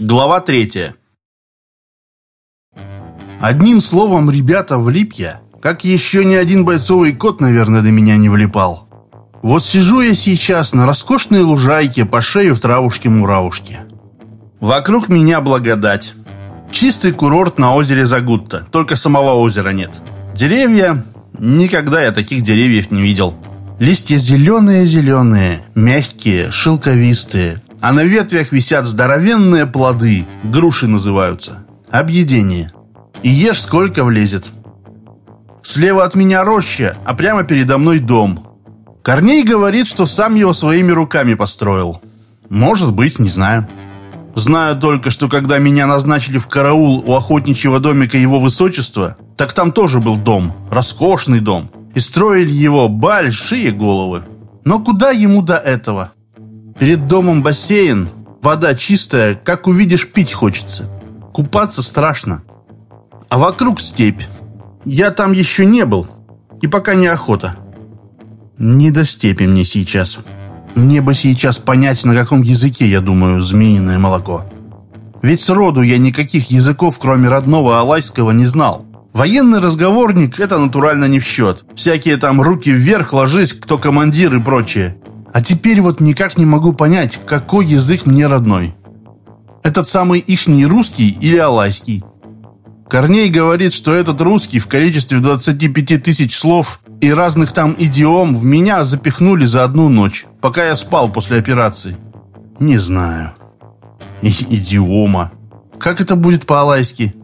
Глава третья. Одним словом, ребята, влип я. Как еще ни один бойцовый кот, наверное, до меня не влипал. Вот сижу я сейчас на роскошной лужайке по шею в травушке-муравушке. Вокруг меня благодать. Чистый курорт на озере Загутта, только самого озера нет. Деревья... Никогда я таких деревьев не видел. Листья зеленые-зеленые, мягкие, шелковистые, а на ветвях висят здоровенные плоды, груши называются. Объедение. И ешь сколько влезет. Слева от меня роща, а прямо передо мной дом. Корней говорит, что сам его своими руками построил. Может быть, не знаю. Знаю только, что когда меня назначили в караул у охотничьего домика его высочества, так там тоже был дом, роскошный дом. И строили его большие головы. Но куда ему до этого? Перед домом бассейн, вода чистая, как увидишь, пить хочется. Купаться страшно. А вокруг степь. Я там еще не был, и пока не охота. Не до степи мне сейчас. Мне бы сейчас понять, на каком языке, я думаю, змеиное молоко. Ведь сроду я никаких языков, кроме родного алайского, не знал. Военный разговорник – это натурально не в счет. Всякие там руки вверх, ложись, кто командир и прочее. А теперь вот никак не могу понять, какой язык мне родной. Этот самый ихний русский или алайский? Корней говорит, что этот русский в количестве 25 тысяч слов и разных там идиом в меня запихнули за одну ночь, пока я спал после операции. Не знаю. И идиома. Как это будет по-алайски?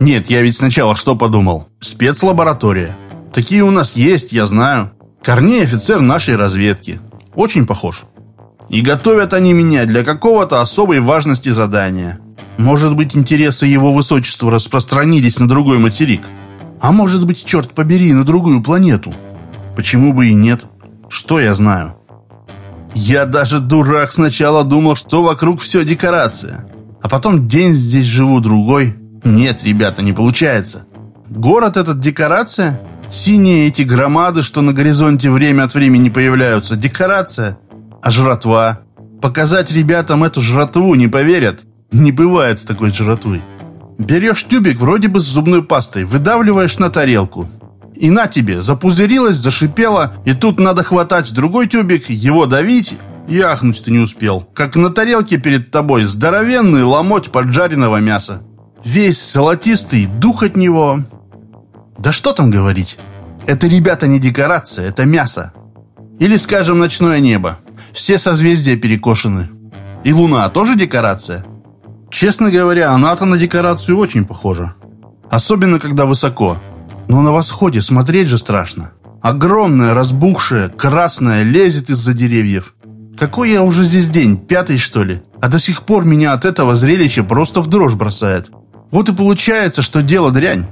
Нет, я ведь сначала что подумал? Спецлаборатория. Такие у нас есть, я знаю. Корней офицер нашей разведки. Очень похож. И готовят они меня для какого-то особой важности задания. Может быть, интересы его высочества распространились на другой материк. А может быть, черт побери, на другую планету. Почему бы и нет? Что я знаю? Я даже дурак сначала думал, что вокруг все декорация. А потом день здесь живу, другой. Нет, ребята, не получается. Город этот декорация? Синие эти громады, что на горизонте время от времени появляются. Декорация. А жратва? Показать ребятам эту жратву не поверят. Не бывает с такой жратвой. Берешь тюбик вроде бы с зубной пастой, выдавливаешь на тарелку. И на тебе, запузырилась, зашипела, и тут надо хватать другой тюбик, его давить, и ахнуть ты не успел. Как на тарелке перед тобой здоровенный ломоть поджаренного мяса. Весь золотистый, дух от него, да что там говорить? Это, ребята, не декорация, это мясо. Или, скажем, ночное небо. Все созвездия перекошены. И луна тоже декорация? Честно говоря, она-то на декорацию очень похожа. Особенно, когда высоко. Но на восходе смотреть же страшно. Огромная, разбухшая, красная, лезет из-за деревьев. Какой я уже здесь день, пятый что ли? А до сих пор меня от этого зрелища просто в дрожь бросает. Вот и получается, что дело дрянь.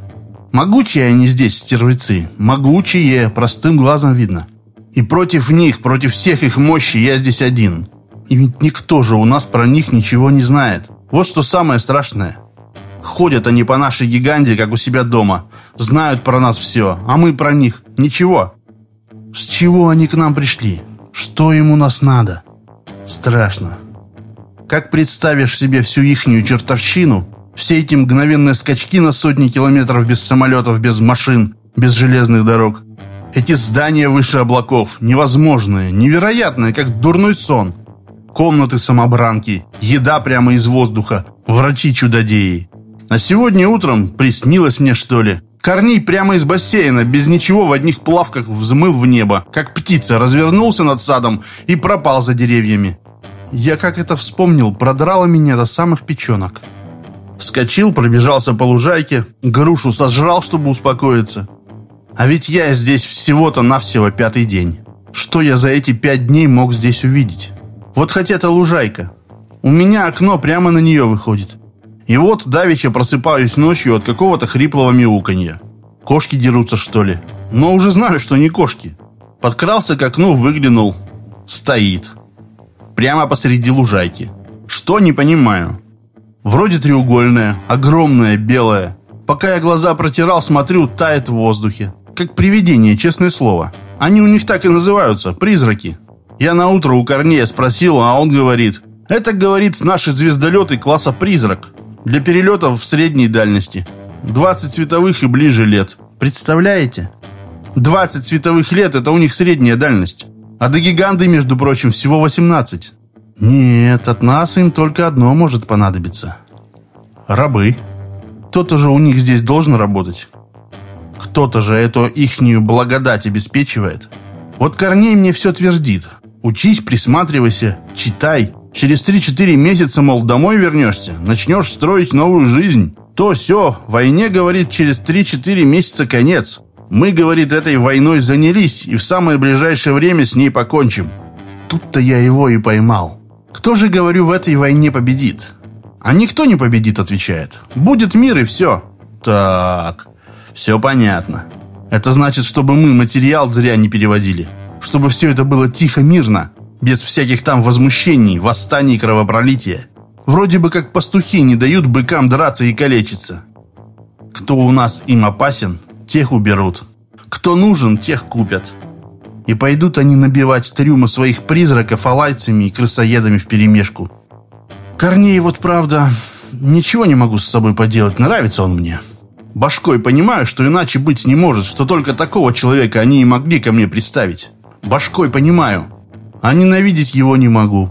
Могучие они здесь, стервецы. Могучие, простым глазом видно. И против них, против всех их мощи я здесь один. И ведь никто же у нас про них ничего не знает. Вот что самое страшное. Ходят они по нашей гиганте, как у себя дома. Знают про нас все, а мы про них ничего. С чего они к нам пришли? Что им у нас надо? Страшно. Как представишь себе всю ихнюю чертовщину, все эти мгновенные скачки на сотни километров без самолетов, без машин, без железных дорог. Эти здания выше облаков, невозможные, невероятные, как дурной сон. Комнаты-самобранки, еда прямо из воздуха, врачи-чудодеи. А сегодня утром приснилось мне, что ли, Корней прямо из бассейна, без ничего, в одних плавках взмыл в небо, как птица, развернулся над садом и пропал за деревьями. Я как это вспомнил, продрало меня до самых печенок. Вскочил, пробежался по лужайке, грушу сожрал, чтобы успокоиться. А ведь я здесь всего-то навсего пятый день. Что я за эти пять дней мог здесь увидеть? Вот хоть эта лужайка. У меня окно прямо на нее выходит. И вот давеча просыпаюсь ночью от какого-то хриплого мяуканья. Кошки дерутся, что ли? Но уже знаю, что не кошки. Подкрался к окну, выглянул. Стоит. Прямо посреди лужайки. Что, не понимаю. Вроде треугольная, огромная, белая. Пока я глаза протирал, смотрю, тает в воздухе. Как привидение, честное слово. Они у них так и называются, призраки. Я на утро у Корнея спросил, а он говорит, Это, говорит, наши звездолеты класса «Призрак». Для перелетов в средней дальности. 20 световых и ближе лет. Представляете? 20 световых лет – это у них средняя дальность. А до гиганты, между прочим, всего 18. Нет, от нас им только одно может понадобиться. Рабы. Кто-то же у них здесь должен работать. Кто-то же эту ихнюю благодать обеспечивает. Вот Корней мне все твердит. Учись, присматривайся, читай. Через 3-4 месяца, мол, домой вернешься, начнешь строить новую жизнь. То все, войне, говорит, через 3-4 месяца конец. Мы, говорит, этой войной занялись и в самое ближайшее время с ней покончим. Тут-то я его и поймал. Кто же, говорю, в этой войне победит? А никто не победит, отвечает. Будет мир и все. Так, все понятно. Это значит, чтобы мы материал зря не переводили. Чтобы все это было тихо, мирно, без всяких там возмущений, восстаний и кровопролития. Вроде бы как пастухи не дают быкам драться и калечиться. Кто у нас им опасен, тех уберут. Кто нужен, тех купят. И пойдут они набивать трюмы своих призраков алайцами и крысоедами вперемешку. Корней вот, правда, ничего не могу с собой поделать, нравится он мне. Башкой понимаю, что иначе быть не может, что только такого человека они и могли ко мне представить. Башкой понимаю, а ненавидеть его не могу.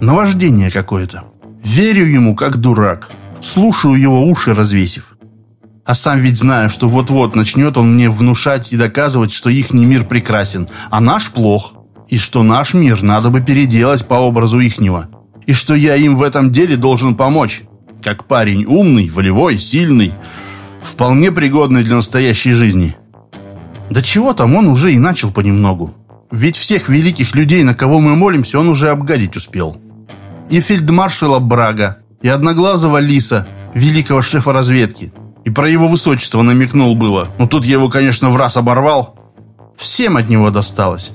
Наваждение какое-то. Верю ему, как дурак. Слушаю его уши, развесив. А сам ведь знаю, что вот-вот начнет он мне внушать и доказывать, что ихний мир прекрасен, а наш плох. И что наш мир надо бы переделать по образу ихнего. И что я им в этом деле должен помочь. Как парень умный, волевой, сильный, вполне пригодный для настоящей жизни. Да чего там, он уже и начал понемногу. Ведь всех великих людей, на кого мы молимся, он уже обгадить успел. И фельдмаршала Брага, и одноглазого Лиса, великого шефа разведки. И про его высочество намекнул было. Но тут я его, конечно, в раз оборвал. Всем от него досталось.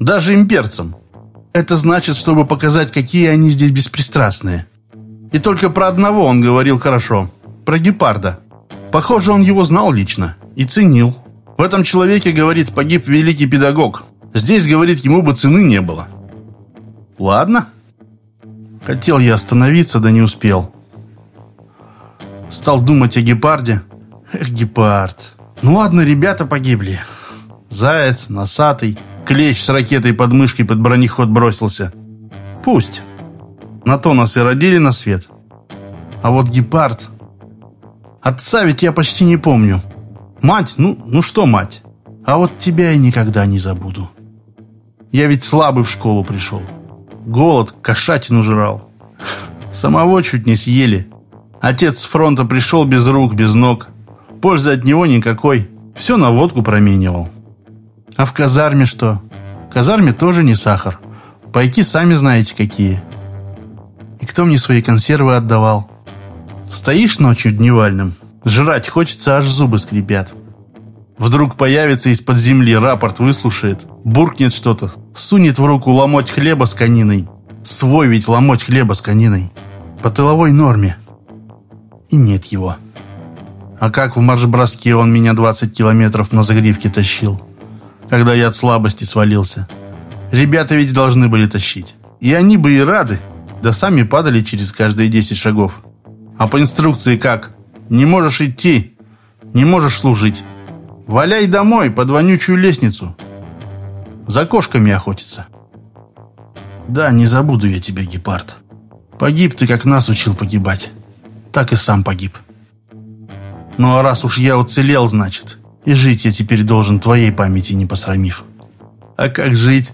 Даже имперцам. Это значит, чтобы показать, какие они здесь беспристрастные. И только про одного он говорил хорошо. Про гепарда. Похоже, он его знал лично и ценил. В этом человеке, говорит, погиб великий педагог, Здесь, говорит, ему бы цены не было. Ладно. Хотел я остановиться, да не успел. Стал думать о гепарде. Эх, гепард. Ну ладно, ребята погибли. Заяц, носатый, клещ с ракетой под мышкой под бронеход бросился. Пусть. На то нас и родили на свет. А вот гепард... Отца ведь я почти не помню. Мать, ну, ну что мать? А вот тебя я никогда не забуду. Я ведь слабый в школу пришел. Голод, кошатину жрал. Самого чуть не съели. Отец с фронта пришел без рук, без ног. Пользы от него никакой. Все на водку променивал. А в казарме что? В казарме тоже не сахар. Пайки сами знаете какие. И кто мне свои консервы отдавал? Стоишь ночью дневальным, жрать хочется, аж зубы скрипят. Вдруг появится из-под земли, рапорт выслушает, буркнет что-то, сунет в руку ломоть хлеба с кониной. Свой ведь ломоть хлеба с кониной. По тыловой норме. И нет его. А как в марш-броске он меня 20 километров на загривке тащил, когда я от слабости свалился. Ребята ведь должны были тащить. И они бы и рады, да сами падали через каждые 10 шагов. А по инструкции как? Не можешь идти, не можешь служить. Валяй домой под вонючую лестницу. За кошками охотиться. Да, не забуду я тебя, гепард. Погиб ты, как нас учил погибать. Так и сам погиб. Ну а раз уж я уцелел, значит, и жить я теперь должен твоей памяти не посрамив. А как жить?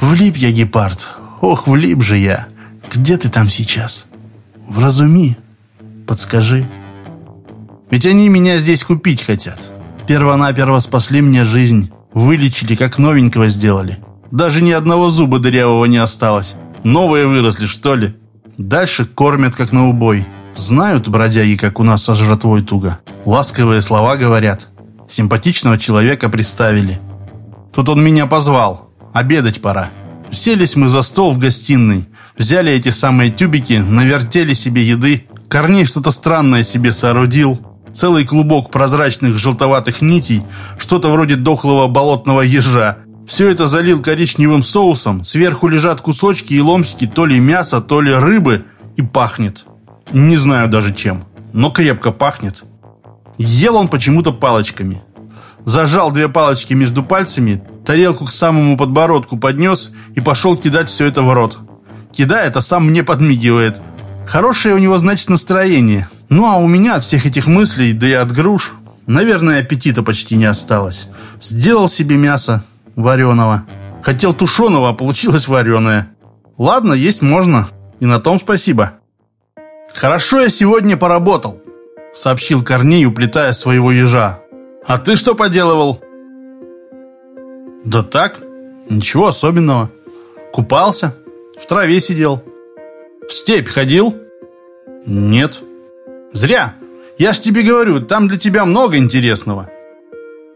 Влип я, гепард. Ох, влип же я. Где ты там сейчас? Вразуми. Подскажи. Ведь они меня здесь купить хотят. Первонаперво спасли мне жизнь. Вылечили, как новенького сделали. Даже ни одного зуба дырявого не осталось. Новые выросли, что ли? Дальше кормят, как на убой. Знают бродяги, как у нас со жратвой туго. Ласковые слова говорят. Симпатичного человека представили. Тут он меня позвал. Обедать пора. Селись мы за стол в гостиной. Взяли эти самые тюбики, навертели себе еды. Корней что-то странное себе соорудил целый клубок прозрачных желтоватых нитей, что-то вроде дохлого болотного ежа. Все это залил коричневым соусом, сверху лежат кусочки и ломтики то ли мяса, то ли рыбы, и пахнет. Не знаю даже чем, но крепко пахнет. Ел он почему-то палочками. Зажал две палочки между пальцами, тарелку к самому подбородку поднес и пошел кидать все это в рот. Кидает, а сам мне подмигивает. Хорошее у него, значит, настроение. Ну, а у меня от всех этих мыслей, да и от груш, наверное, аппетита почти не осталось. Сделал себе мясо вареного. Хотел тушеного, а получилось вареное. Ладно, есть можно. И на том спасибо. Хорошо я сегодня поработал сообщил Корней, уплетая своего ежа. «А ты что поделывал?» «Да так, ничего особенного. Купался, в траве сидел». «В степь ходил?» «Нет». «Зря. Я ж тебе говорю, там для тебя много интересного».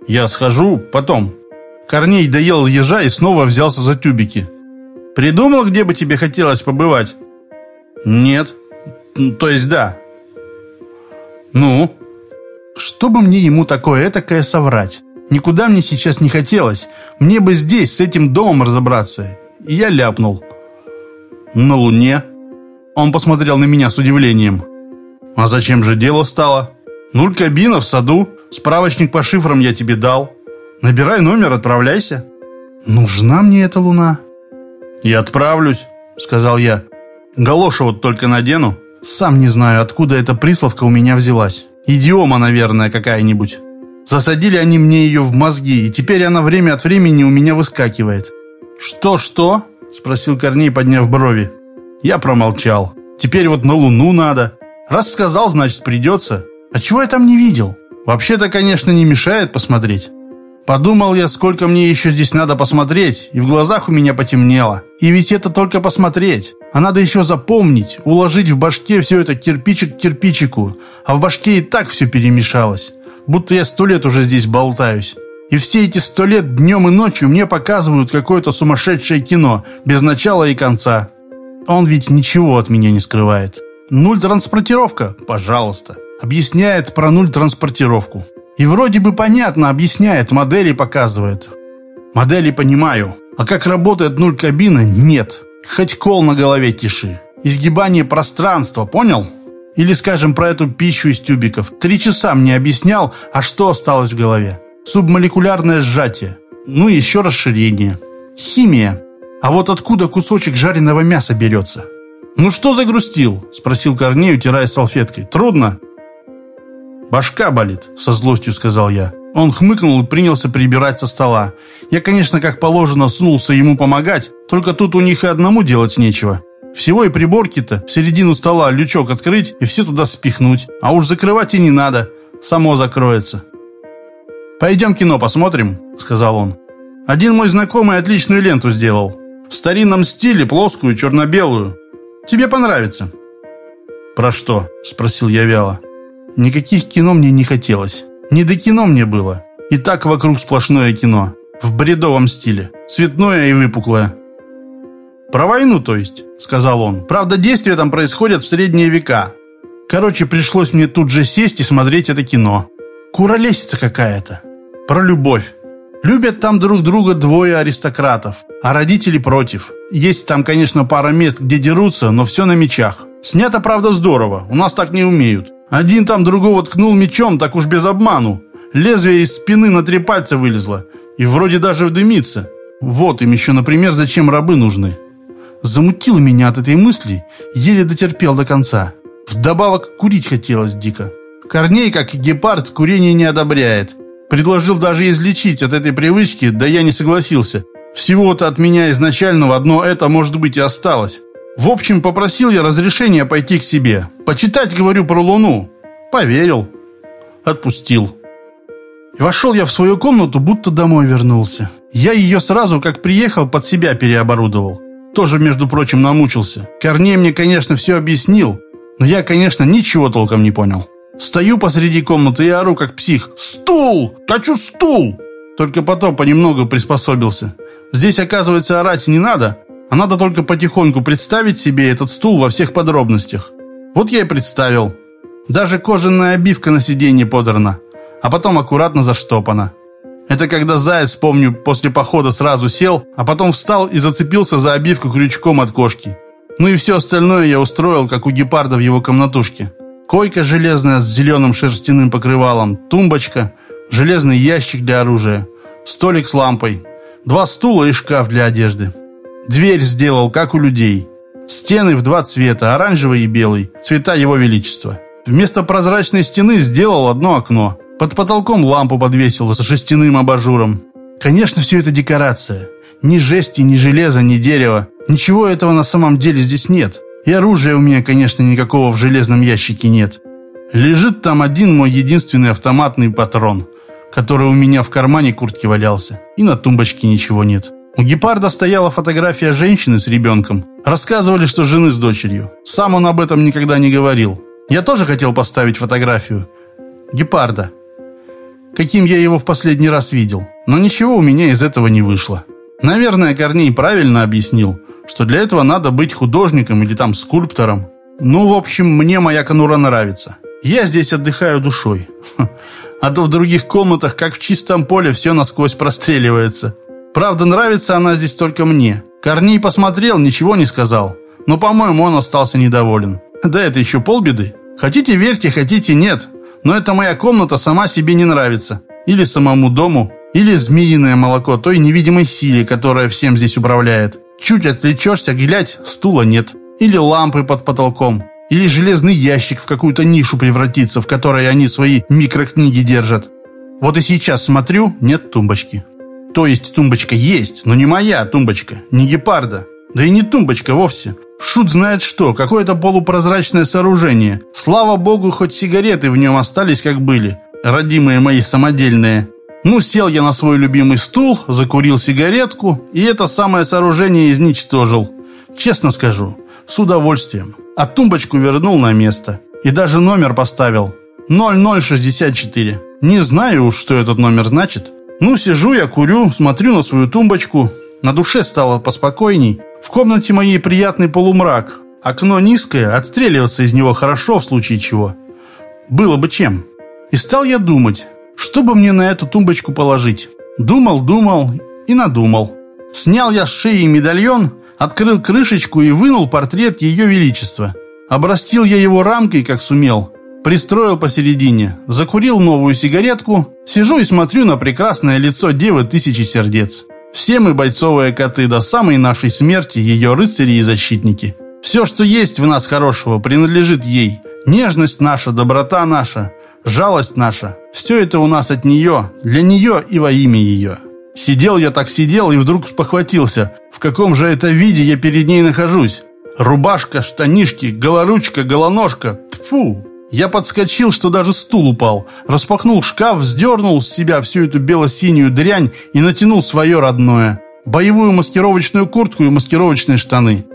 «Я схожу потом». Корней доел ежа и снова взялся за тюбики. «Придумал, где бы тебе хотелось побывать?» «Нет». «То есть да». «Ну?» Чтобы мне ему такое этакое соврать? Никуда мне сейчас не хотелось. Мне бы здесь, с этим домом разобраться. И я ляпнул. «На Луне?» Он посмотрел на меня с удивлением. «А зачем же дело стало?» «Нуль кабина в саду. Справочник по шифрам я тебе дал. Набирай номер, отправляйся». «Нужна мне эта луна?» «Я отправлюсь», — сказал я. «Галошу вот только надену». Сам не знаю, откуда эта присловка у меня взялась. Идиома, наверное, какая-нибудь. Засадили они мне ее в мозги, и теперь она время от времени у меня выскакивает. «Что-что?» – спросил Корней, подняв брови. Я промолчал. «Теперь вот на Луну надо. Раз сказал, значит придется. А чего я там не видел? Вообще-то, конечно, не мешает посмотреть». Подумал я, сколько мне еще здесь надо посмотреть, и в глазах у меня потемнело. И ведь это только посмотреть. А надо еще запомнить, уложить в башке все это кирпичик к кирпичику. А в башке и так все перемешалось. Будто я сто лет уже здесь болтаюсь. И все эти сто лет днем и ночью мне показывают какое-то сумасшедшее кино, без начала и конца. Он ведь ничего от меня не скрывает. Нуль транспортировка? Пожалуйста. Объясняет про нуль транспортировку. И вроде бы понятно объясняет, модели показывает. Модели понимаю, а как работает нуль кабина, нет. Хоть кол на голове тиши. Изгибание пространства, понял? Или, скажем, про эту пищу из тюбиков. Три часа мне объяснял, а что осталось в голове? Субмолекулярное сжатие. Ну и еще расширение. Химия. А вот откуда кусочек жареного мяса берется? «Ну что загрустил?» – спросил Корней, утирая салфеткой. «Трудно?» «Башка болит», — со злостью сказал я. Он хмыкнул и принялся прибирать со стола. Я, конечно, как положено, сунулся ему помогать, только тут у них и одному делать нечего. Всего и приборки-то в середину стола лючок открыть и все туда спихнуть. А уж закрывать и не надо, само закроется. «Пойдем кино посмотрим», — сказал он. «Один мой знакомый отличную ленту сделал. В старинном стиле, плоскую, черно-белую. Тебе понравится». «Про что?» — спросил я вяло. Никаких кино мне не хотелось. Не до кино мне было. И так вокруг сплошное кино. В бредовом стиле. Цветное и выпуклое. «Про войну, то есть», — сказал он. «Правда, действия там происходят в средние века. Короче, пришлось мне тут же сесть и смотреть это кино. Куролесица какая-то. Про любовь. Любят там друг друга двое аристократов, а родители против. Есть там, конечно, пара мест, где дерутся, но все на мечах. Снято, правда, здорово. У нас так не умеют. Один там другого ткнул мечом, так уж без обману. Лезвие из спины на три пальца вылезло. И вроде даже вдымится. Вот им еще, например, зачем рабы нужны. Замутило меня от этой мысли, еле дотерпел до конца. Вдобавок курить хотелось дико. Корней, как и гепард, курение не одобряет. Предложил даже излечить от этой привычки, да я не согласился. Всего-то от меня изначального одно это, может быть, и осталось. В общем, попросил я разрешения пойти к себе. Почитать, говорю, про Луну. Поверил. Отпустил. И вошел я в свою комнату, будто домой вернулся. Я ее сразу, как приехал, под себя переоборудовал. Тоже, между прочим, намучился. Корней мне, конечно, все объяснил, но я, конечно, ничего толком не понял. Стою посреди комнаты и ору, как псих. «Стул! Хочу стул!» Только потом понемногу приспособился. Здесь, оказывается, орать не надо, а надо только потихоньку представить себе этот стул во всех подробностях. Вот я и представил. Даже кожаная обивка на сиденье подрана, а потом аккуратно заштопана. Это когда заяц, помню, после похода сразу сел, а потом встал и зацепился за обивку крючком от кошки. Ну и все остальное я устроил, как у гепарда в его комнатушке. Койка железная с зеленым шерстяным покрывалом, тумбочка, железный ящик для оружия, столик с лампой, два стула и шкаф для одежды. Дверь сделал, как у людей. Стены в два цвета, оранжевый и белый, цвета его величества. Вместо прозрачной стены сделал одно окно. Под потолком лампу подвесил с жестяным абажуром. Конечно, все это декорация. Ни жести, ни железа, ни дерева. Ничего этого на самом деле здесь нет. И оружия у меня, конечно, никакого в железном ящике нет. Лежит там один мой единственный автоматный патрон, который у меня в кармане куртки валялся. И на тумбочке ничего нет. У гепарда стояла фотография женщины с ребенком. Рассказывали, что жены с дочерью. Сам он об этом никогда не говорил. Я тоже хотел поставить фотографию. Гепарда. Каким я его в последний раз видел. Но ничего у меня из этого не вышло. Наверное, Корней правильно объяснил, что для этого надо быть художником или там скульптором. Ну, в общем, мне моя конура нравится. Я здесь отдыхаю душой. А то в других комнатах, как в чистом поле, все насквозь простреливается. Правда, нравится она здесь только мне. Корней посмотрел, ничего не сказал. Но, по-моему, он остался недоволен. Да это еще полбеды. Хотите верьте, хотите нет. Но эта моя комната сама себе не нравится. Или самому дому, или змеиное молоко той невидимой силе, которая всем здесь управляет. Чуть отвлечешься, глядь, стула нет. Или лампы под потолком. Или железный ящик в какую-то нишу превратится, в которой они свои микрокниги держат. Вот и сейчас смотрю, нет тумбочки. То есть тумбочка есть, но не моя тумбочка, не гепарда. Да и не тумбочка вовсе. Шут знает что, какое-то полупрозрачное сооружение. Слава богу, хоть сигареты в нем остались как были. Родимые мои самодельные. Ну, сел я на свой любимый стул, закурил сигаретку, и это самое сооружение изничтожил. Честно скажу, с удовольствием. А тумбочку вернул на место. И даже номер поставил. 0064. Не знаю уж, что этот номер значит, ну, сижу я, курю, смотрю на свою тумбочку. На душе стало поспокойней. В комнате моей приятный полумрак. Окно низкое, отстреливаться из него хорошо в случае чего. Было бы чем. И стал я думать, что бы мне на эту тумбочку положить. Думал, думал и надумал. Снял я с шеи медальон, открыл крышечку и вынул портрет Ее Величества. Обрастил я его рамкой, как сумел. Пристроил посередине, закурил новую сигаретку, сижу и смотрю на прекрасное лицо девы тысячи сердец. Все мы бойцовые коты до самой нашей смерти, ее рыцари и защитники. Все, что есть в нас хорошего, принадлежит ей. Нежность наша, доброта наша, жалость наша. Все это у нас от нее, для нее и во имя ее. Сидел я так сидел и вдруг спохватился, в каком же это виде я перед ней нахожусь. Рубашка, штанишки, голоручка, голоножка. Тфу, я подскочил, что даже стул упал. Распахнул шкаф, вздернул с себя всю эту бело-синюю дрянь и натянул свое родное. Боевую маскировочную куртку и маскировочные штаны.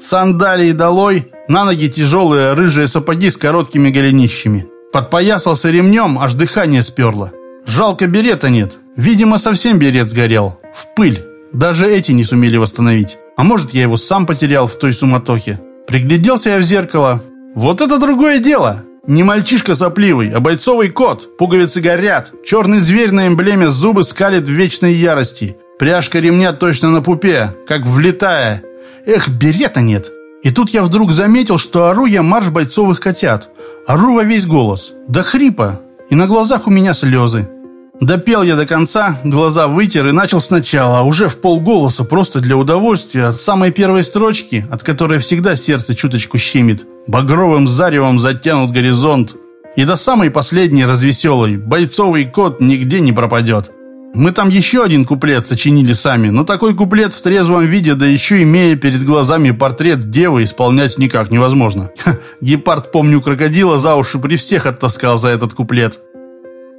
Сандалии долой, на ноги тяжелые рыжие сапоги с короткими голенищами. Подпоясался ремнем, аж дыхание сперло. Жалко берета нет. Видимо, совсем берет сгорел. В пыль. Даже эти не сумели восстановить. А может, я его сам потерял в той суматохе. Пригляделся я в зеркало. Вот это другое дело. Не мальчишка сопливый, а бойцовый кот. Пуговицы горят. Черный зверь на эмблеме зубы скалит в вечной ярости. Пряжка ремня точно на пупе, как влетая. Эх, берета нет. И тут я вдруг заметил, что ору я марш бойцовых котят. Ору во весь голос. До хрипа. И на глазах у меня слезы. Допел я до конца, глаза вытер и начал сначала, а уже в полголоса, просто для удовольствия, от самой первой строчки, от которой всегда сердце чуточку щемит. Багровым заревом затянут горизонт. И до самой последней развеселой, бойцовый кот нигде не пропадет. Мы там еще один куплет сочинили сами, но такой куплет в трезвом виде, да еще имея перед глазами портрет девы, исполнять никак невозможно. Ха, гепард, помню, крокодила за уши при всех оттаскал за этот куплет.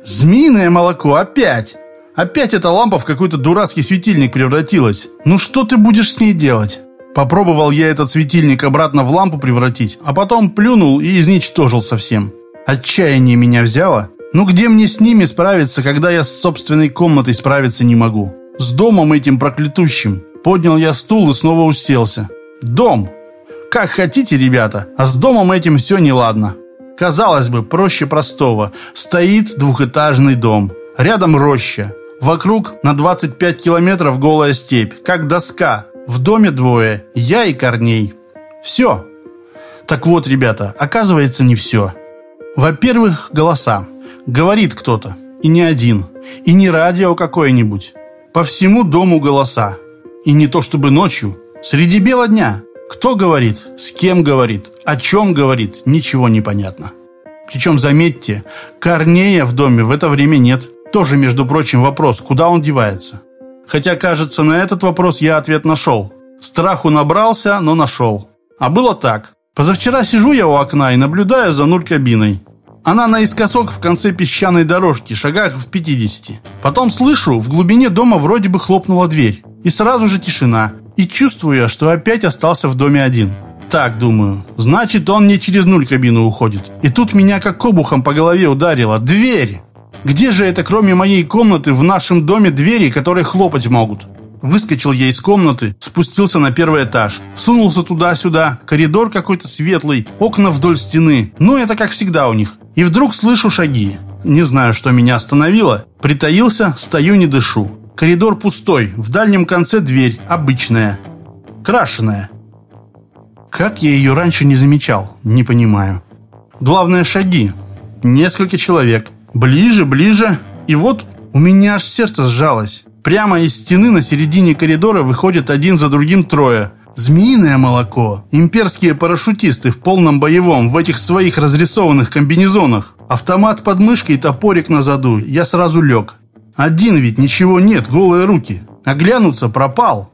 Змеиное молоко, опять! Опять эта лампа в какой-то дурацкий светильник превратилась. Ну что ты будешь с ней делать? Попробовал я этот светильник обратно в лампу превратить, а потом плюнул и изничтожил совсем. Отчаяние меня взяло. Ну где мне с ними справиться, когда я с собственной комнатой справиться не могу? С домом этим проклятущим. Поднял я стул и снова уселся. Дом. Как хотите, ребята, а с домом этим все неладно. Казалось бы, проще простого. Стоит двухэтажный дом. Рядом роща. Вокруг на 25 километров голая степь, как доска. В доме двое, я и Корней. Все. Так вот, ребята, оказывается не все. Во-первых, голоса. Говорит кто-то. И не один. И не радио какое-нибудь. По всему дому голоса. И не то чтобы ночью. Среди бела дня. Кто говорит, с кем говорит, о чем говорит, ничего не понятно. Причем, заметьте, Корнея в доме в это время нет. Тоже, между прочим, вопрос, куда он девается. Хотя, кажется, на этот вопрос я ответ нашел. Страху набрался, но нашел. А было так. Позавчера сижу я у окна и наблюдаю за нуль-кабиной. Она наискосок в конце песчаной дорожки, шагах в 50. Потом слышу, в глубине дома вроде бы хлопнула дверь. И сразу же тишина. И чувствую, что опять остался в доме один. Так, думаю, значит, он не через нуль кабину уходит. И тут меня как обухом по голове ударило. Дверь! Где же это, кроме моей комнаты, в нашем доме двери, которые хлопать могут? Выскочил я из комнаты, спустился на первый этаж. Сунулся туда-сюда, коридор какой-то светлый, окна вдоль стены. Ну, это как всегда у них. И вдруг слышу шаги. Не знаю, что меня остановило. Притаился, стою, не дышу. Коридор пустой, в дальнем конце дверь, обычная. Крашеная. Как я ее раньше не замечал, не понимаю. Главное шаги. Несколько человек. Ближе, ближе. И вот у меня аж сердце сжалось. Прямо из стены на середине коридора выходят один за другим трое. Змеиное молоко. Имперские парашютисты в полном боевом, в этих своих разрисованных комбинезонах. Автомат под мышкой, топорик на заду. Я сразу лег. Один ведь, ничего нет, голые руки. Оглянуться пропал.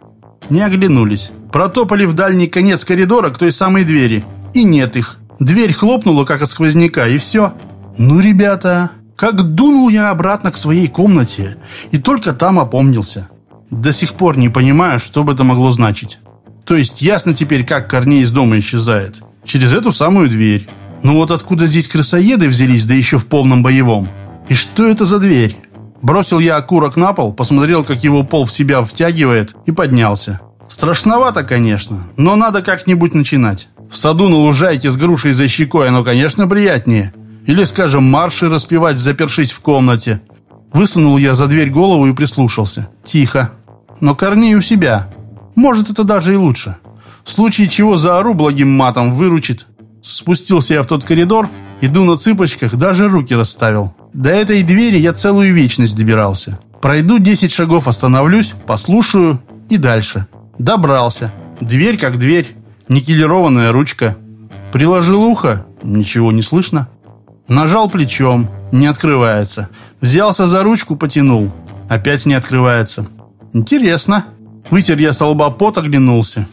Не оглянулись. Протопали в дальний конец коридора к той самой двери. И нет их. Дверь хлопнула, как от сквозняка, и все. Ну, ребята, как дунул я обратно к своей комнате, и только там опомнился. До сих пор не понимаю, что бы это могло значить. То есть ясно теперь, как Корней из дома исчезает. Через эту самую дверь. Ну вот откуда здесь крысоеды взялись, да еще в полном боевом? И что это за дверь? Бросил я окурок на пол, посмотрел, как его пол в себя втягивает, и поднялся. Страшновато, конечно, но надо как-нибудь начинать. В саду на лужайке с грушей за щекой оно, конечно, приятнее. Или, скажем, марши распевать, запершись в комнате. Высунул я за дверь голову и прислушался. Тихо. Но Корней у себя. Может, это даже и лучше. В случае чего заору благим матом, выручит. Спустился я в тот коридор, иду на цыпочках, даже руки расставил. До этой двери я целую вечность добирался. Пройду 10 шагов, остановлюсь, послушаю и дальше. Добрался. Дверь как дверь. Никелированная ручка. Приложил ухо, ничего не слышно. Нажал плечом, не открывается. Взялся за ручку, потянул. Опять не открывается. Интересно. Вытер я со лба пот, оглянулся.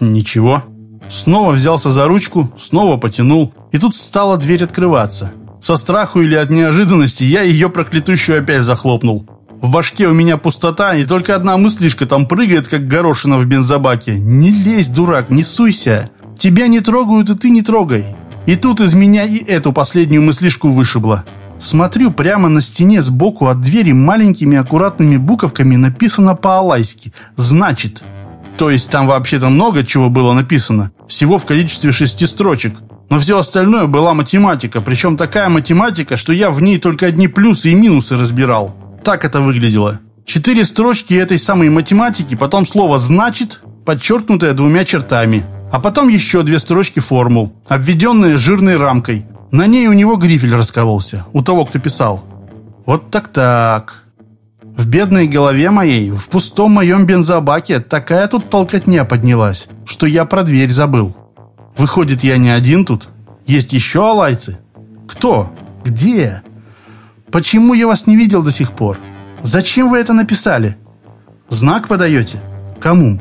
Ничего. Снова взялся за ручку, снова потянул. И тут стала дверь открываться. Со страху или от неожиданности я ее проклятущую опять захлопнул. В башке у меня пустота, и только одна мыслишка там прыгает, как горошина в бензобаке. «Не лезь, дурак, не суйся! Тебя не трогают, и ты не трогай!» И тут из меня и эту последнюю мыслишку вышибло. Смотрю, прямо на стене сбоку от двери маленькими аккуратными буковками написано по-алайски «Значит». То есть там вообще-то много чего было написано. Всего в количестве шести строчек. Но все остальное была математика. Причем такая математика, что я в ней только одни плюсы и минусы разбирал. Так это выглядело. Четыре строчки этой самой математики, потом слово «значит», подчеркнутое двумя чертами – а потом еще две строчки формул, обведенные жирной рамкой. На ней у него грифель раскололся, у того, кто писал. Вот так-так. В бедной голове моей, в пустом моем бензобаке такая тут толкотня поднялась, что я про дверь забыл. Выходит, я не один тут? Есть еще алайцы? Кто? Где? Почему я вас не видел до сих пор? Зачем вы это написали? Знак подаете? Кому?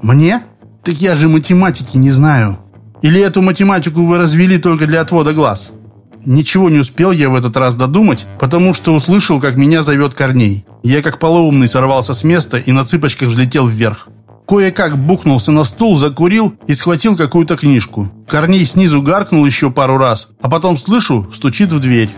Мне? Так я же математики не знаю. Или эту математику вы развели только для отвода глаз? Ничего не успел я в этот раз додумать, потому что услышал, как меня зовет Корней. Я как полоумный сорвался с места и на цыпочках взлетел вверх. Кое-как бухнулся на стул, закурил и схватил какую-то книжку. Корней снизу гаркнул еще пару раз, а потом слышу, стучит в дверь.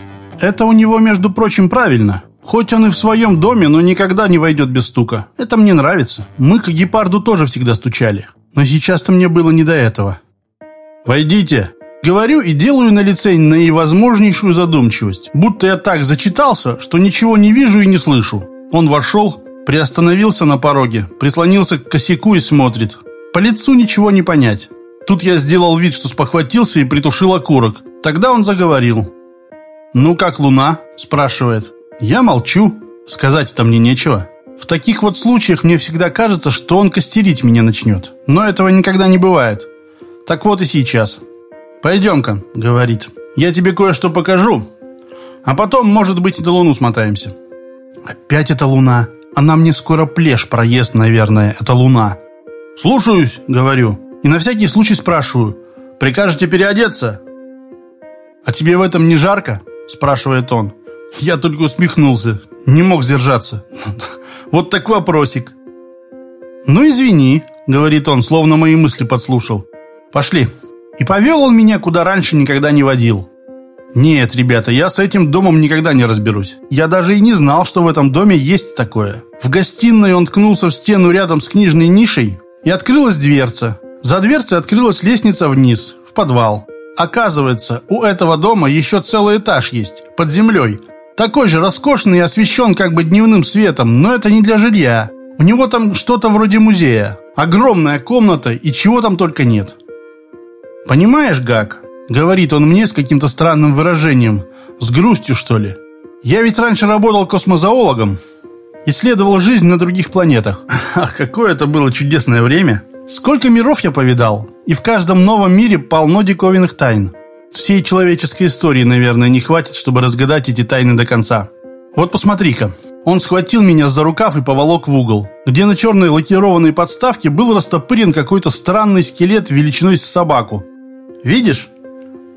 Это у него, между прочим, правильно. Хоть он и в своем доме, но никогда не войдет без стука. Это мне нравится. Мы к гепарду тоже всегда стучали. Но сейчас-то мне было не до этого. «Войдите!» Говорю и делаю на лице наивозможнейшую задумчивость, будто я так зачитался, что ничего не вижу и не слышу. Он вошел, приостановился на пороге, прислонился к косяку и смотрит. По лицу ничего не понять. Тут я сделал вид, что спохватился и притушил окурок. Тогда он заговорил. «Ну как луна?» – спрашивает. Я молчу. Сказать-то мне нечего. В таких вот случаях мне всегда кажется, что он костерить меня начнет. Но этого никогда не бывает. Так вот и сейчас. «Пойдем-ка», — говорит. «Я тебе кое-что покажу. А потом, может быть, до луну смотаемся». Опять эта луна. Она мне скоро плешь проест, наверное, это луна. «Слушаюсь», — говорю. И на всякий случай спрашиваю. «Прикажете переодеться?» «А тебе в этом не жарко?» — спрашивает он. Я только усмехнулся. Не мог сдержаться. Вот так вопросик. «Ну, извини», — говорит он, словно мои мысли подслушал. «Пошли». И повел он меня, куда раньше никогда не водил. Нет, ребята, я с этим домом никогда не разберусь. Я даже и не знал, что в этом доме есть такое. В гостиной он ткнулся в стену рядом с книжной нишей, и открылась дверца. За дверцей открылась лестница вниз, в подвал. Оказывается, у этого дома еще целый этаж есть, под землей, такой же роскошный и освещен как бы дневным светом, но это не для жилья. У него там что-то вроде музея. Огромная комната и чего там только нет. «Понимаешь, Гак?» — говорит он мне с каким-то странным выражением. С грустью, что ли. «Я ведь раньше работал космозоологом. Исследовал жизнь на других планетах. Ах, какое это было чудесное время! Сколько миров я повидал, и в каждом новом мире полно диковинных тайн. Всей человеческой истории, наверное, не хватит, чтобы разгадать эти тайны до конца. Вот посмотри-ка. Он схватил меня за рукав и поволок в угол, где на черной лакированной подставке был растопырен какой-то странный скелет величиной с собаку. Видишь?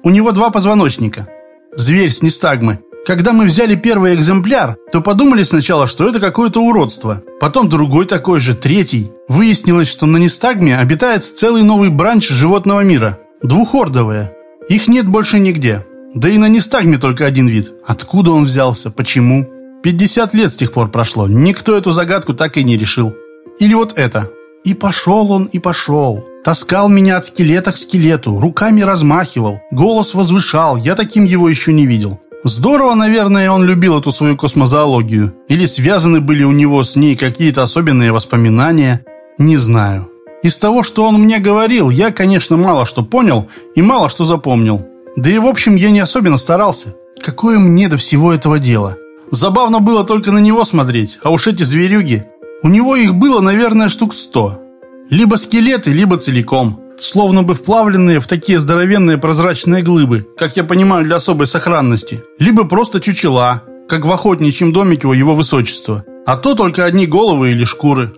У него два позвоночника. Зверь с нестагмы. Когда мы взяли первый экземпляр, то подумали сначала, что это какое-то уродство. Потом другой такой же, третий. Выяснилось, что на нестагме обитает целый новый бранч животного мира. Двухордовые. Их нет больше нигде. Да и на Нестагме только один вид. Откуда он взялся? Почему? 50 лет с тех пор прошло. Никто эту загадку так и не решил. Или вот это. И пошел он, и пошел. Таскал меня от скелета к скелету, руками размахивал, голос возвышал, я таким его еще не видел. Здорово, наверное, он любил эту свою космозоологию. Или связаны были у него с ней какие-то особенные воспоминания. Не знаю. Из того, что он мне говорил, я, конечно, мало что понял и мало что запомнил. Да и, в общем, я не особенно старался. Какое мне до всего этого дела? Забавно было только на него смотреть, а уж эти зверюги. У него их было, наверное, штук сто. Либо скелеты, либо целиком. Словно бы вплавленные в такие здоровенные прозрачные глыбы, как я понимаю, для особой сохранности. Либо просто чучела, как в охотничьем домике у его высочества. А то только одни головы или шкуры.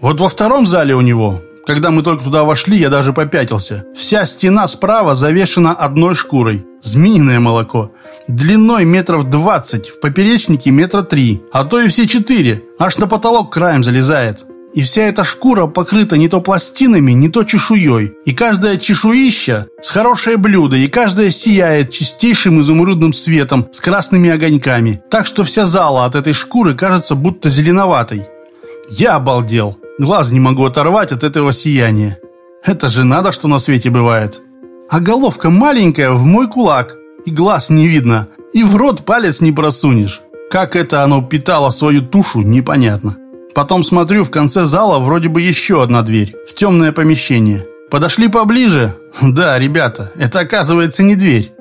Вот во втором зале у него когда мы только туда вошли, я даже попятился. Вся стена справа завешена одной шкурой. Змеиное молоко. Длиной метров двадцать, в поперечнике метра три, а то и все четыре. Аж на потолок краем залезает. И вся эта шкура покрыта не то пластинами, не то чешуей. И каждая чешуища с хорошее блюдо, и каждая сияет чистейшим изумрудным светом с красными огоньками. Так что вся зала от этой шкуры кажется будто зеленоватой. Я обалдел. Глаз не могу оторвать от этого сияния. Это же надо, что на свете бывает. А головка маленькая в мой кулак. И глаз не видно. И в рот палец не просунешь. Как это оно питало свою тушу, непонятно. Потом смотрю, в конце зала вроде бы еще одна дверь. В темное помещение. Подошли поближе. Да, ребята, это оказывается не дверь.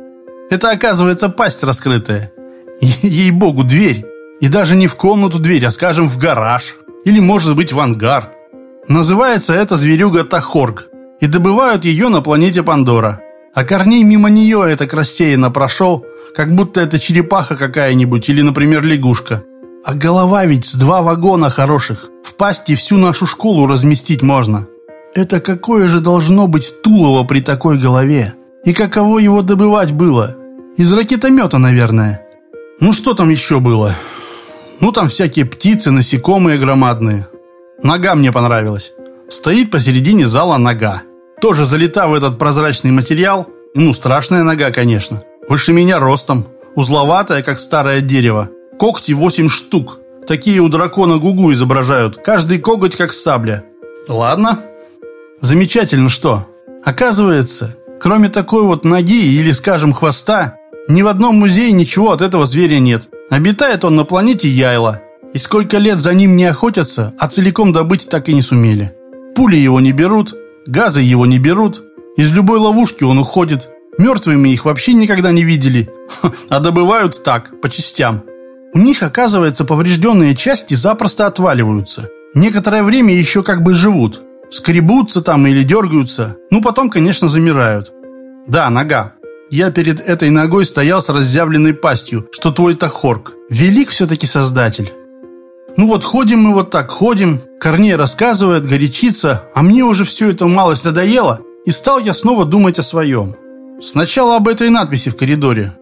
Это оказывается пасть раскрытая. Ей-богу, дверь. И даже не в комнату дверь, а скажем в гараж. Или, может быть, в ангар. Называется эта зверюга Тахорг. И добывают ее на планете Пандора. А Корней мимо нее это рассеянно прошел, как будто это черепаха какая-нибудь или, например, лягушка. А голова ведь с два вагона хороших. В пасти всю нашу школу разместить можно. Это какое же должно быть тулово при такой голове? И каково его добывать было? Из ракетомета, наверное. Ну что там еще было? Ну, там всякие птицы, насекомые громадные. Нога мне понравилась. Стоит посередине зала нога. Тоже залита в этот прозрачный материал. Ну, страшная нога, конечно. Выше меня ростом. Узловатая, как старое дерево. Когти восемь штук. Такие у дракона Гугу изображают. Каждый коготь, как сабля. Ладно. Замечательно, что? Оказывается, кроме такой вот ноги или, скажем, хвоста, ни в одном музее ничего от этого зверя нет. Обитает он на планете Яйла. И сколько лет за ним не охотятся, а целиком добыть так и не сумели. Пули его не берут, газы его не берут, из любой ловушки он уходит. Мертвыми их вообще никогда не видели, а добывают так, по частям. У них, оказывается, поврежденные части запросто отваливаются. Некоторое время еще как бы живут. Скребутся там или дергаются. Ну, потом, конечно, замирают. Да, нога. Я перед этой ногой стоял с разъявленной пастью, что твой Тахорг. Велик все-таки Создатель. Ну вот ходим мы вот так, ходим, Корней рассказывает, горячится, а мне уже все это малость надоело, и стал я снова думать о своем. Сначала об этой надписи в коридоре.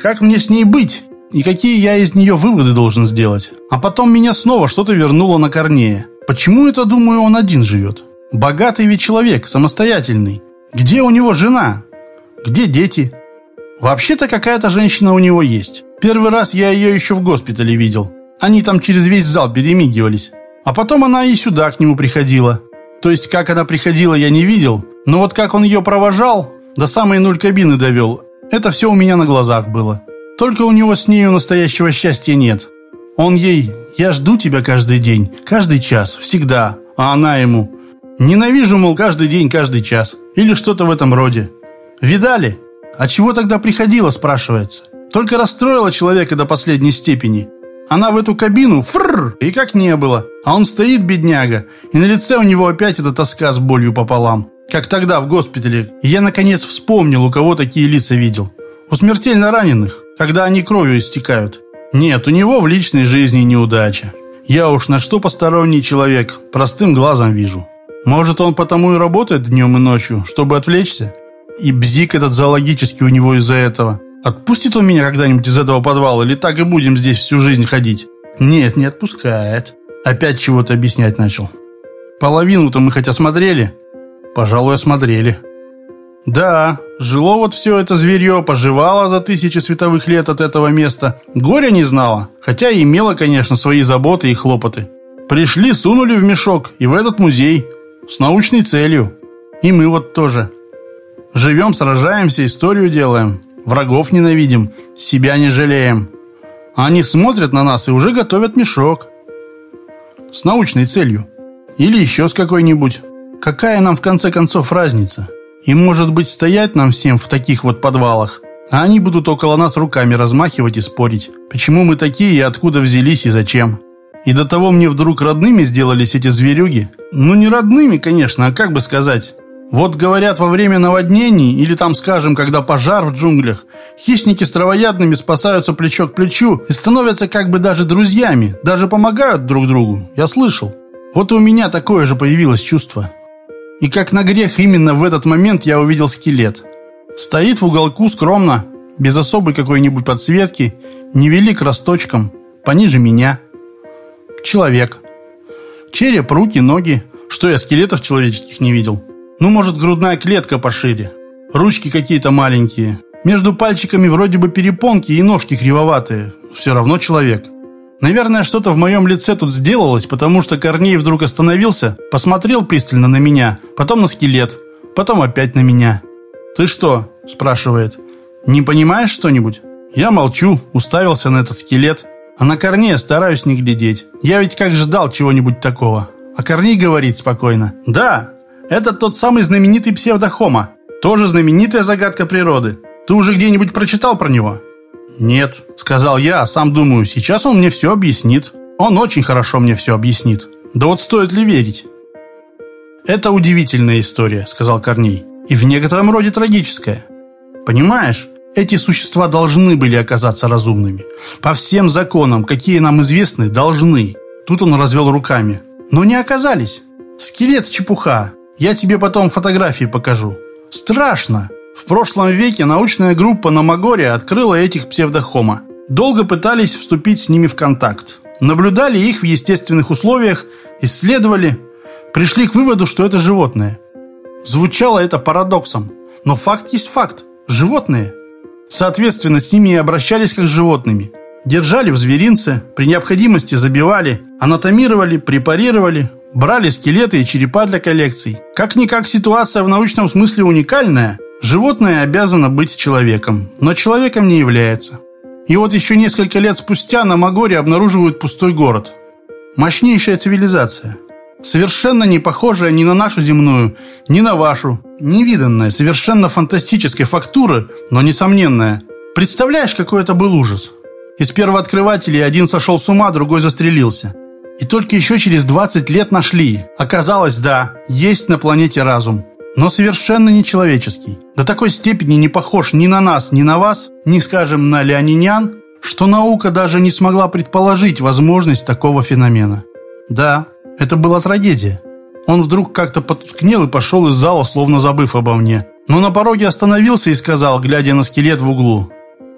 Как мне с ней быть? И какие я из нее выводы должен сделать? А потом меня снова что-то вернуло на Корнея. Почему это, думаю, он один живет? Богатый ведь человек, самостоятельный. Где у него жена? Где дети? Вообще-то какая-то женщина у него есть. Первый раз я ее еще в госпитале видел. Они там через весь зал перемигивались. А потом она и сюда к нему приходила. То есть, как она приходила, я не видел. Но вот как он ее провожал, до самой нуль кабины довел, это все у меня на глазах было. Только у него с нею настоящего счастья нет. Он ей «Я жду тебя каждый день, каждый час, всегда», а она ему «Ненавижу, мол, каждый день, каждый час» или что-то в этом роде. Видали? А чего тогда приходила, спрашивается? Только расстроила человека до последней степени. Она в эту кабину, фррр, и как не было. А он стоит, бедняга, и на лице у него опять эта тоска с болью пополам. Как тогда в госпитале. И я, наконец, вспомнил, у кого такие лица видел. У смертельно раненых, когда они кровью истекают. Нет, у него в личной жизни неудача. Я уж на что посторонний человек, простым глазом вижу. Может, он потому и работает днем и ночью, чтобы отвлечься? И бзик этот зоологический у него из-за этого. Отпустит он меня когда-нибудь из этого подвала, или так и будем здесь всю жизнь ходить? Нет, не отпускает. Опять чего-то объяснять начал. Половину-то мы хоть осмотрели? Пожалуй, осмотрели. Да, жило вот все это зверье, поживало за тысячи световых лет от этого места. Горя не знало, хотя и имело, конечно, свои заботы и хлопоты. Пришли, сунули в мешок и в этот музей. С научной целью. И мы вот тоже. Живем, сражаемся, историю делаем. Врагов ненавидим, себя не жалеем. Они смотрят на нас и уже готовят мешок. С научной целью. Или еще с какой-нибудь. Какая нам в конце концов разница? И может быть стоять нам всем в таких вот подвалах, а они будут около нас руками размахивать и спорить, почему мы такие и откуда взялись и зачем. И до того мне вдруг родными сделались эти зверюги. Ну не родными, конечно, а как бы сказать. Вот говорят, во время наводнений, или там, скажем, когда пожар в джунглях, хищники с травоядными спасаются плечо к плечу и становятся как бы даже друзьями, даже помогают друг другу. Я слышал. Вот и у меня такое же появилось чувство. И как на грех именно в этот момент я увидел скелет. Стоит в уголку скромно, без особой какой-нибудь подсветки, невелик росточком, пониже меня. Человек. Череп, руки, ноги. Что я скелетов человеческих не видел? Ну, может, грудная клетка пошире. Ручки какие-то маленькие. Между пальчиками вроде бы перепонки и ножки кривоватые. Все равно человек. Наверное, что-то в моем лице тут сделалось, потому что Корней вдруг остановился, посмотрел пристально на меня, потом на скелет, потом опять на меня. «Ты что?» – спрашивает. «Не понимаешь что-нибудь?» Я молчу, уставился на этот скелет, а на Корнея стараюсь не глядеть. Я ведь как ждал чего-нибудь такого. А Корней говорит спокойно. «Да, это тот самый знаменитый псевдохома. Тоже знаменитая загадка природы. Ты уже где-нибудь прочитал про него?» «Нет», — сказал я, сам думаю, сейчас он мне все объяснит. Он очень хорошо мне все объяснит. Да вот стоит ли верить? «Это удивительная история», — сказал Корней. «И в некотором роде трагическая. Понимаешь, эти существа должны были оказаться разумными. По всем законам, какие нам известны, должны». Тут он развел руками. «Но не оказались. Скелет чепуха. Я тебе потом фотографии покажу. Страшно. В прошлом веке научная группа на Магоре открыла этих псевдохома. Долго пытались вступить с ними в контакт. Наблюдали их в естественных условиях, исследовали, пришли к выводу, что это животные. Звучало это парадоксом, но факт есть факт. Животные. Соответственно, с ними и обращались как с животными. Держали в зверинце, при необходимости забивали, анатомировали, препарировали, брали скелеты и черепа для коллекций. Как-никак ситуация в научном смысле уникальная, Животное обязано быть человеком, но человеком не является. И вот еще несколько лет спустя на Магоре обнаруживают пустой город. Мощнейшая цивилизация. Совершенно не похожая ни на нашу земную, ни на вашу. Невиданная, совершенно фантастической фактуры, но несомненная. Представляешь, какой это был ужас? Из первооткрывателей один сошел с ума, другой застрелился. И только еще через 20 лет нашли. Оказалось, да, есть на планете разум. Но совершенно нечеловеческий. До такой степени не похож ни на нас, ни на вас, ни, скажем, на леонинян, что наука даже не смогла предположить возможность такого феномена. Да, это была трагедия. Он вдруг как-то потускнел и пошел из зала, словно забыв обо мне. Но на пороге остановился и сказал, глядя на скелет в углу.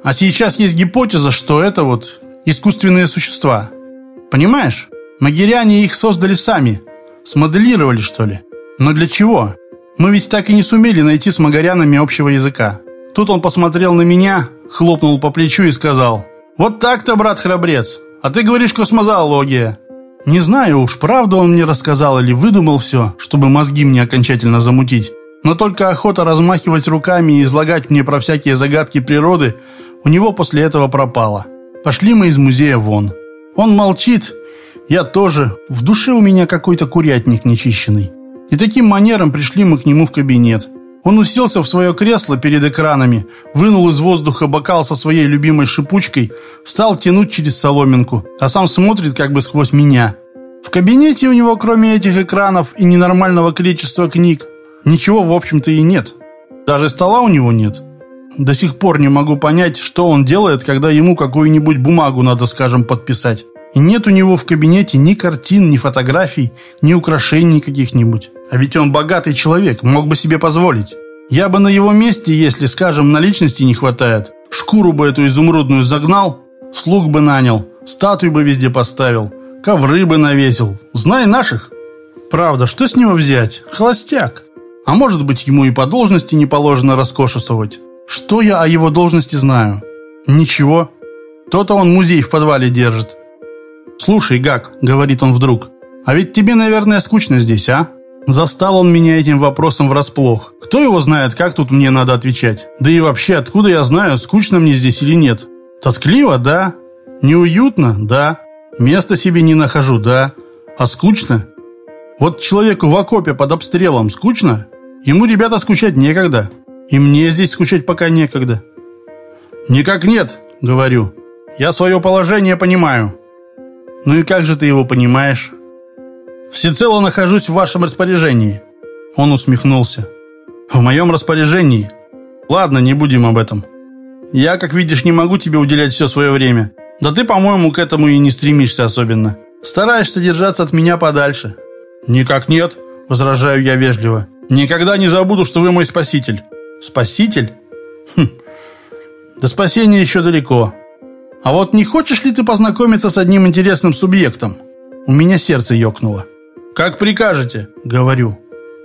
А сейчас есть гипотеза, что это вот искусственные существа. Понимаешь? Магиряне их создали сами. Смоделировали, что ли? Но для чего? Мы ведь так и не сумели найти с магарянами общего языка. Тут он посмотрел на меня, хлопнул по плечу и сказал, «Вот так-то, брат-храбрец, а ты говоришь космозоология». Не знаю уж, правду он мне рассказал или выдумал все, чтобы мозги мне окончательно замутить. Но только охота размахивать руками и излагать мне про всякие загадки природы у него после этого пропала. Пошли мы из музея вон. Он молчит, я тоже. В душе у меня какой-то курятник нечищенный. И таким манером пришли мы к нему в кабинет. Он уселся в свое кресло перед экранами, вынул из воздуха бокал со своей любимой шипучкой, стал тянуть через соломинку, а сам смотрит как бы сквозь меня. В кабинете у него, кроме этих экранов и ненормального количества книг, ничего, в общем-то, и нет. Даже стола у него нет. До сих пор не могу понять, что он делает, когда ему какую-нибудь бумагу надо, скажем, подписать. И нет у него в кабинете ни картин, ни фотографий, ни украшений каких-нибудь. А ведь он богатый человек, мог бы себе позволить. Я бы на его месте, если, скажем, наличности не хватает, шкуру бы эту изумрудную загнал, слуг бы нанял, статуи бы везде поставил, ковры бы навесил. Знай наших. Правда, что с него взять? Холостяк. А может быть, ему и по должности не положено роскошествовать. Что я о его должности знаю? Ничего. То-то он музей в подвале держит. «Слушай, Гак», — говорит он вдруг, «а ведь тебе, наверное, скучно здесь, а?» Застал он меня этим вопросом врасплох. Кто его знает, как тут мне надо отвечать? Да и вообще, откуда я знаю, скучно мне здесь или нет? Тоскливо, да. Неуютно, да. Места себе не нахожу, да. А скучно? Вот человеку в окопе под обстрелом скучно? Ему, ребята, скучать некогда. И мне здесь скучать пока некогда. «Никак нет», — говорю. «Я свое положение понимаю. «Ну и как же ты его понимаешь?» «Всецело нахожусь в вашем распоряжении». Он усмехнулся. «В моем распоряжении? Ладно, не будем об этом. Я, как видишь, не могу тебе уделять все свое время. Да ты, по-моему, к этому и не стремишься особенно. Стараешься держаться от меня подальше». «Никак нет», — возражаю я вежливо. «Никогда не забуду, что вы мой спаситель». «Спаситель? Хм. До спасения еще далеко. А вот не хочешь ли ты познакомиться с одним интересным субъектом? У меня сердце ёкнуло. Как прикажете, говорю.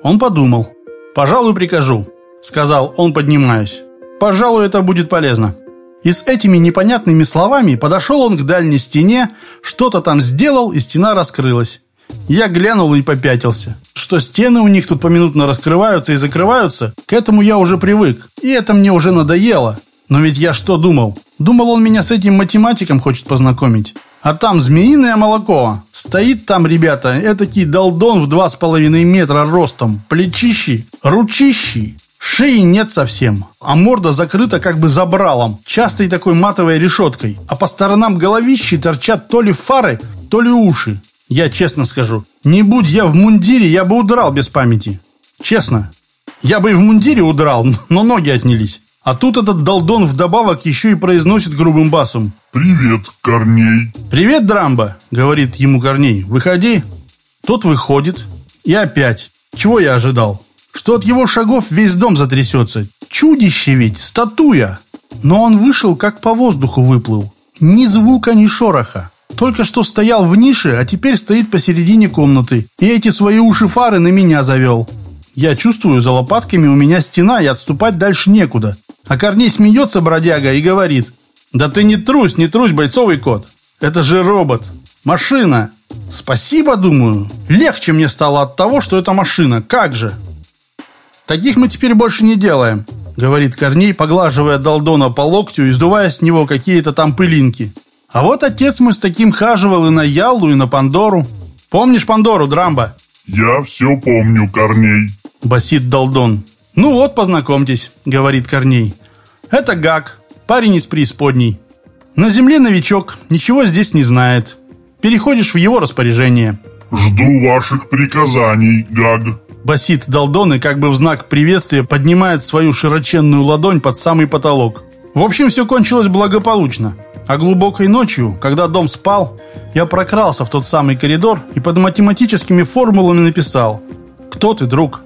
Он подумал. Пожалуй, прикажу, сказал он, поднимаясь. Пожалуй, это будет полезно. И с этими непонятными словами подошел он к дальней стене, что-то там сделал, и стена раскрылась. Я глянул и попятился. Что стены у них тут поминутно раскрываются и закрываются, к этому я уже привык, и это мне уже надоело. Но ведь я что думал? Думал, он меня с этим математиком хочет познакомить. А там змеиное молоко. Стоит там, ребята, этакий долдон в два с половиной метра ростом. Плечищи, ручищи. Шеи нет совсем, а морда закрыта как бы забралом, частой такой матовой решеткой, а по сторонам головищи торчат то ли фары, то ли уши. Я честно скажу, не будь я в мундире, я бы удрал без памяти. Честно. Я бы и в мундире удрал, но ноги отнялись. А тут этот долдон вдобавок еще и произносит грубым басом. «Привет, Корней!» «Привет, Драмба!» — говорит ему Корней. «Выходи!» Тот выходит. И опять. Чего я ожидал? Что от его шагов весь дом затрясется. Чудище ведь, статуя! Но он вышел, как по воздуху выплыл. Ни звука, ни шороха. Только что стоял в нише, а теперь стоит посередине комнаты. И эти свои уши фары на меня завел. Я чувствую, за лопатками у меня стена, и отступать дальше некуда. А Корней смеется, бродяга, и говорит, «Да ты не трусь, не трусь, бойцовый кот. Это же робот. Машина. Спасибо, думаю. Легче мне стало от того, что это машина. Как же?» «Таких мы теперь больше не делаем», — говорит Корней, поглаживая Долдона по локтю и сдувая с него какие-то там пылинки. А вот отец мы с таким хаживал и на Яллу, и на Пандору. Помнишь Пандору, Драмба? Я все помню, Корней. Басит Долдон. Ну вот, познакомьтесь, говорит Корней. Это Гак, парень из преисподней. На земле новичок, ничего здесь не знает. Переходишь в его распоряжение. Жду ваших приказаний, Гаг. Басит Долдон и как бы в знак приветствия поднимает свою широченную ладонь под самый потолок. В общем, все кончилось благополучно. А глубокой ночью, когда дом спал, я прокрался в тот самый коридор и под математическими формулами написал «Кто ты, друг?»